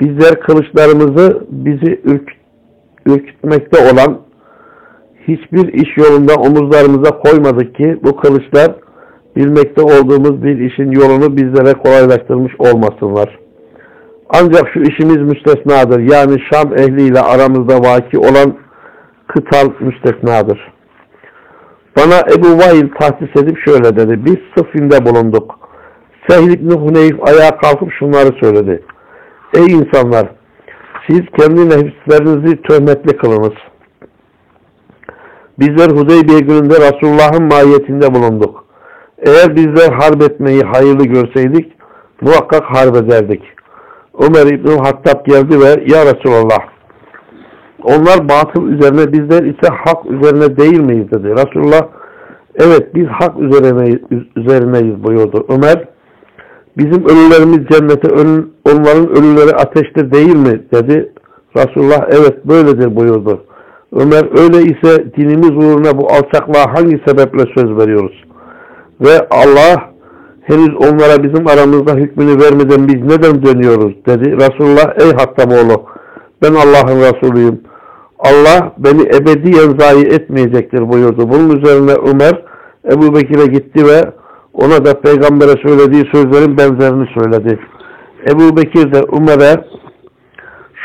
Bizler kılıçlarımızı bizi ürk, ürkütmekte olan hiçbir iş yolunda omuzlarımıza koymadık ki bu kılıçlar bilmekte olduğumuz bir işin yolunu bizlere kolaylaştırmış olmasınlar. Ancak şu işimiz müstesnadır. Yani Şam ehliyle aramızda vaki olan kıtal müstesnadır. Bana Ebu Vail tahsis edip şöyle dedi. Biz sıfinde bulunduk. Sehl İbni Huneyf ayağa kalkıp şunları söyledi. Ey insanlar! Siz kendi nefislerinizi töhmetli kılınız. Bizler Hudeybiye gününde Resulullah'ın mahiyetinde bulunduk. Eğer bizler harp etmeyi hayırlı görseydik muhakkak harp ederdik. Ömer İbni Hattab geldi ve Ya Resulallah onlar batıl üzerine bizler ise hak üzerine değil miyiz dedi. Resulullah evet biz hak üzerine, üzerineyiz buyurdu. Ömer bizim ölülerimiz cennete onların ölüleri ateştir değil mi dedi. Resulullah evet böyledir buyurdu. Ömer öyle ise dinimiz uğruna bu alçaklığa hangi sebeple söz veriyoruz? Ve Allah henüz onlara bizim aramızda hükmünü vermeden biz neden dönüyoruz dedi. Resulullah ey Hattaboğlu ben Allah'ın Resulüyüm. Allah beni ebediyen zayi etmeyecektir buyurdu. Bunun üzerine Ömer Ebu Bekir'e gitti ve Ona da peygambere söylediği sözlerin benzerini söyledi. Ebu Bekir de Umer'e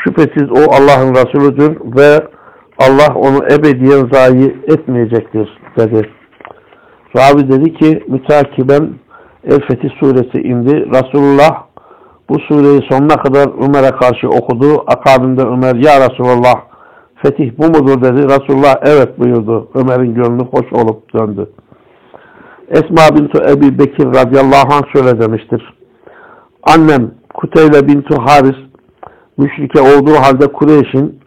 şüphesiz o Allah'ın Resulüdür ve Allah onu ebediyen zayi etmeyecektir dedi. Ravi dedi ki mütakiben El-Fetih suresi indi. Resulullah bu sureyi sonuna kadar Ömer'e karşı okudu. Akabinde Ömer ya Resulullah fetih bu mudur dedi. Resulullah evet buyurdu. Ömer'in gönlü hoş olup döndü. Esma bintu Ebi Bekir radıyallahu anh şöyle demiştir. Annem Kuteyle bintu Haris müşrike olduğu halde Kureyş'in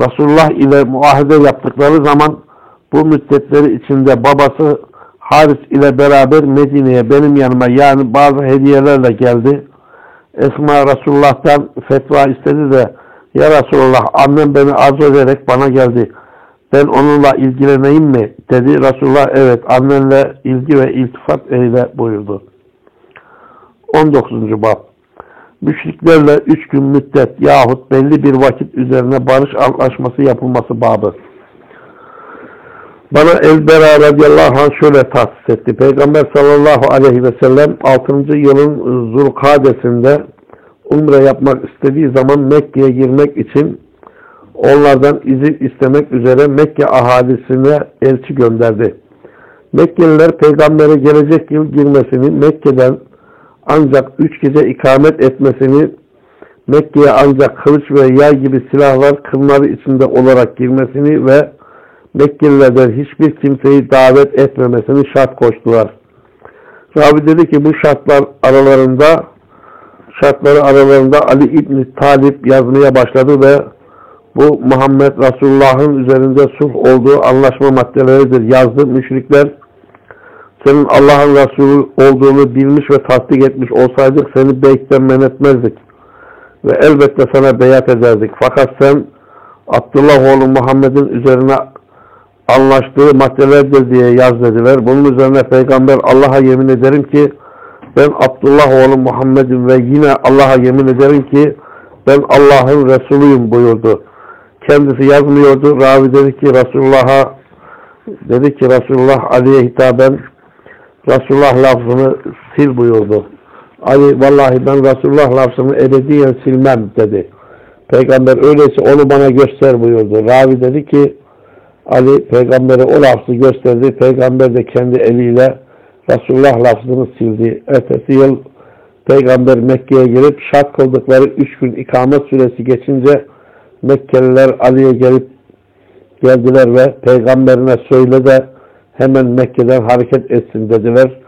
Resulullah ile muahede yaptıkları zaman bu müddetleri içinde babası Haris ile beraber Medine'ye benim yanıma yani bazı hediyelerle geldi. Esma Resulullah'tan fetva istedi de ya Resulullah annem beni arzu ederek bana geldi. Ben onunla ilgileneyim mi? Dedi Resulullah evet annenle ilgi ve iltifat eyle buyurdu. 19. Bab Müşriklerle üç gün müddet yahut belli bir vakit üzerine barış anlaşması yapılması babı. Bana Elbera radıyallahu anh şöyle tahsis etti. Peygamber sallallahu aleyhi ve sellem 6. yılın Zulkadesinde umre yapmak istediği zaman Mekke'ye girmek için onlardan izin istemek üzere Mekke ahalisine elçi gönderdi. Mekkeliler peygambere gelecek yıl girmesini Mekke'den ancak üç gece ikamet etmesini Mekke'ye ancak kılıç ve yay gibi silahlar kınları içinde olarak girmesini ve Mekkelilerden hiçbir kimseyi davet etmemesini şart koştular. Rabi dedi ki bu şartlar aralarında şartları aralarında Ali İbni Talip yazmaya başladı ve bu Muhammed Resulullah'ın üzerinde sulh olduğu anlaşma maddeleridir yazdı. Müşrikler senin Allah'ın Resulü olduğunu bilmiş ve tasdik etmiş olsaydık seni beytten men etmezdik. Ve elbette sana beyat ederdik. Fakat sen Abdullah oğlu Muhammed'in üzerine anlaştığı maddelerdir diye yaz dediler. Bunun üzerine peygamber Allah'a yemin ederim ki ben Abdullah oğlu Muhammed'im ve yine Allah'a yemin ederim ki ben Allah'ın Resulüyüm buyurdu. Kendisi yazmıyordu. Ravi dedi ki Resulullah'a dedi ki Resulullah Ali'ye hitaben Resulullah lafzını sil buyurdu. Ali vallahi ben Resulullah lafzını ebediyen silmem dedi. Peygamber öyleyse onu bana göster buyurdu. Ravi dedi ki Ali peygambere o lafzı gösterdi. Peygamber de kendi eliyle Resulullah lafzını sildi. Ertesi yıl peygamber Mekke'ye gelip şart kıldıkları üç gün ikamet süresi geçince Mekkeliler Ali'ye gelip geldiler ve peygamberine söyle de hemen Mekke'den hareket etsin dediler.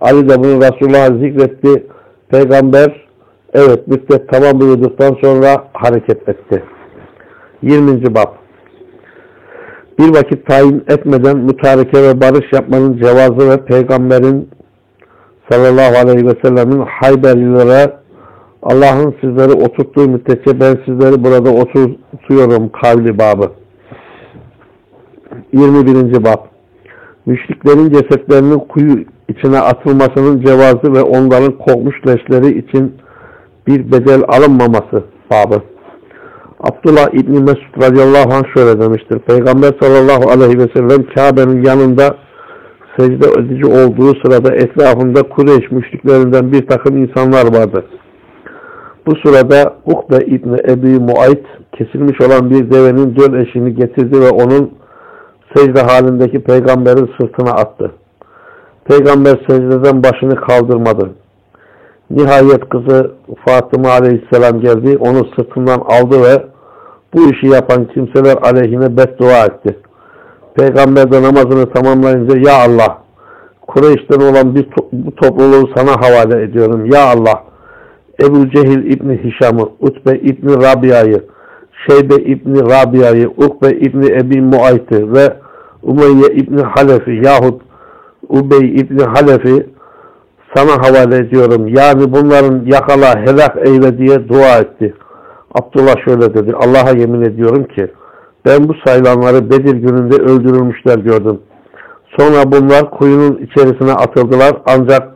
Ali de bunu Resulullah'a zikretti. Peygamber evet müddet tamam buyurduktan sonra hareket etti. 20. Bab Bir vakit tayin etmeden mütareke ve barış yapmanın cevazı ve Peygamberin sallallahu aleyhi ve sellemin Hayberlilere Allah'ın sizleri oturttuğu müddetçe ben sizleri burada oturtuyorum kavli babı. 21. Bab müşriklerin cesetlerinin kuyu içine atılmasının cevazı ve onların kokmuş leşleri için bir bedel alınmaması babı. Abdullah İbni Mesud radıyallahu anh şöyle demiştir. Peygamber sallallahu aleyhi ve sellem Kabe'nin yanında secde edici olduğu sırada etrafında Kureyş müşriklerinden bir takım insanlar vardı. Bu sırada Ukbe İbni Ebi Muayt kesilmiş olan bir devenin döl eşini getirdi ve onun secde halindeki peygamberin sırtına attı. Peygamber secdeden başını kaldırmadı. Nihayet kızı Fatıma aleyhisselam geldi. Onu sırtından aldı ve bu işi yapan kimseler aleyhine beddua etti. Peygamber de namazını tamamlayınca Ya Allah Kureyş'ten olan bir to bu topluluğu sana havale ediyorum. Ya Allah Ebu Cehil İbni Hişam'ı, Utbe İbni Rabia'yı, Şeybe İbni Rabia'yı, Ukbe İbni Ebi Muayt'ı ve Umeyye İbni Halefi yahut Ubey İbni Halefi sana havale ediyorum. Yani bunların yakala helak eyle diye dua etti. Abdullah şöyle dedi. Allah'a yemin ediyorum ki ben bu sayılanları Bedir gününde öldürülmüşler gördüm. Sonra bunlar kuyunun içerisine atıldılar. Ancak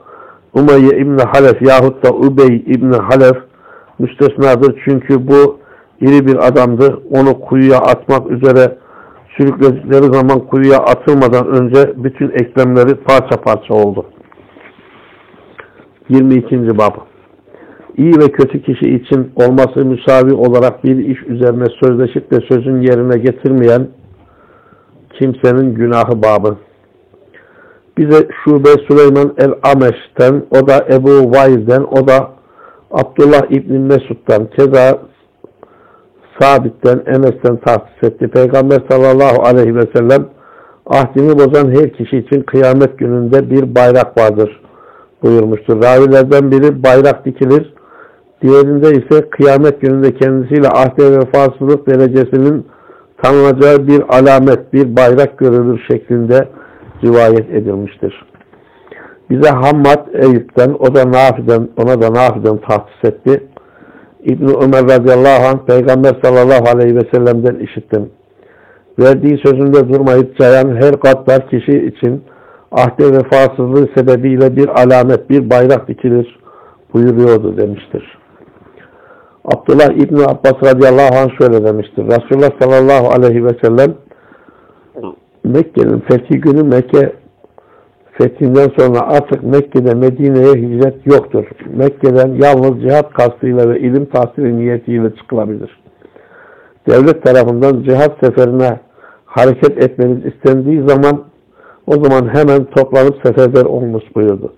Umeyye İbni Halef yahut da Ubey İbni Halef müstesnadır. Çünkü bu iri bir adamdı. Onu kuyuya atmak üzere sürükledikleri zaman kuyuya atılmadan önce bütün eklemleri parça parça oldu. 22. Bab İyi ve kötü kişi için olması müsavi olarak bir iş üzerine sözleşip de sözün yerine getirmeyen kimsenin günahı babı. Bize Şube Süleyman el-Ameş'ten, o da Ebu Vaiz'den, o da Abdullah İbni Mesud'dan, keza Sabit'ten, Enes'ten tahsis etti. Peygamber sallallahu aleyhi ve sellem ahdini bozan her kişi için kıyamet gününde bir bayrak vardır buyurmuştur. Ravilerden biri bayrak dikilir, diğerinde ise kıyamet gününde kendisiyle ahde vefasızlık derecesinin tanınacağı bir alamet, bir bayrak görülür şeklinde rivayet edilmiştir. Bize Hammad Eyüp'ten, o da Nafi'den, ona da Nafi'den tahsis etti. İbni Ömer radıyallahu anh Peygamber sallallahu aleyhi ve sellem'den işittim. Verdiği sözünde durmayıp cayan her gaddar kişi için ahde vefasızlığı sebebiyle bir alamet, bir bayrak dikilir buyuruyordu demiştir. Abdullah İbni Abbas radıyallahu anh şöyle demiştir. Resulullah sallallahu aleyhi ve sellem Mekke'nin fethi günü Mekke fethinden sonra artık Mekke'de Medine'ye hicret yoktur. Mekke'den yalnız cihat kastıyla ve ilim tahsili niyetiyle çıkılabilir. Devlet tarafından cihat seferine hareket etmeniz istendiği zaman o zaman hemen toplanıp seferber olmuş buyurdu.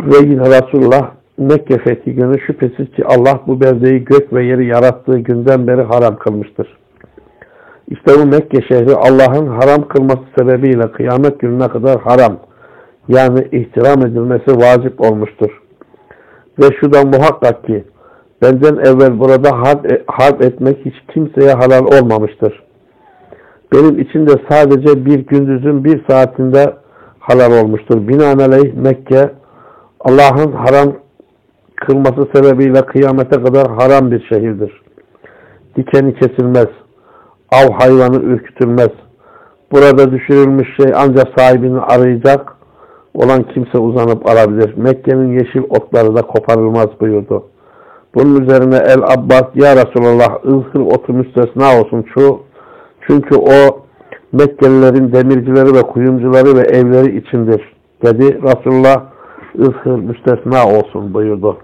Ve yine Resulullah Mekke fethi günü şüphesiz ki Allah bu beldeyi gök ve yeri yarattığı günden beri haram kılmıştır. İşte bu Mekke şehri Allah'ın haram kılması sebebiyle kıyamet gününe kadar haram yani ihtiram edilmesi vacip olmuştur. Ve şu da muhakkak ki benden evvel burada harp, e, harp etmek hiç kimseye halal olmamıştır. Benim için de sadece bir gündüzün bir saatinde halal olmuştur. Binaenaleyh Mekke Allah'ın haram kılması sebebiyle kıyamete kadar haram bir şehirdir. Dikeni kesilmez. Av hayvanı ürkütülmez. Burada düşürülmüş şey ancak sahibini arayacak olan kimse uzanıp alabilir. Mekke'nin yeşil otları da koparılmaz buyurdu. Bunun üzerine El Abbas ya Resulallah ızhır otu müstesna olsun şu çünkü o Mekkelilerin demircileri ve kuyumcuları ve evleri içindir dedi. Resulullah ızhır müstesna olsun buyurdu.